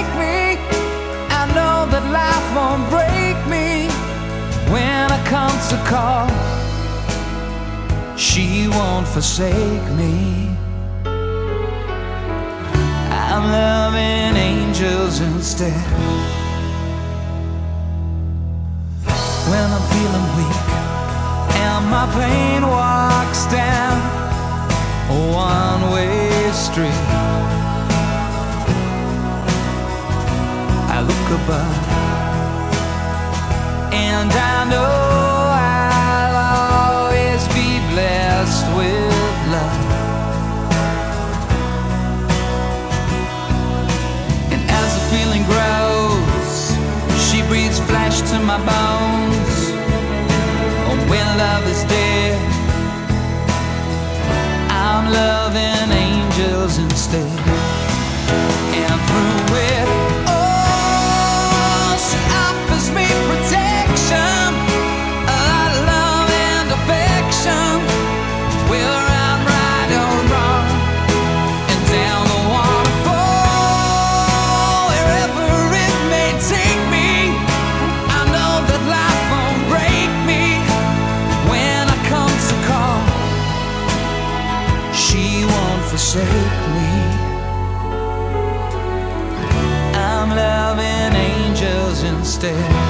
take me. I know that life won't break me when I come to call. She won't forsake me. I'm loving angels instead. When I'm feeling weak and my pain walks down a one way street, Above and I know I'll always be blessed with love. And as the feeling grows, she breathes flesh to my bones. Oh, when love is dead, I'm loving angels instead. Instead.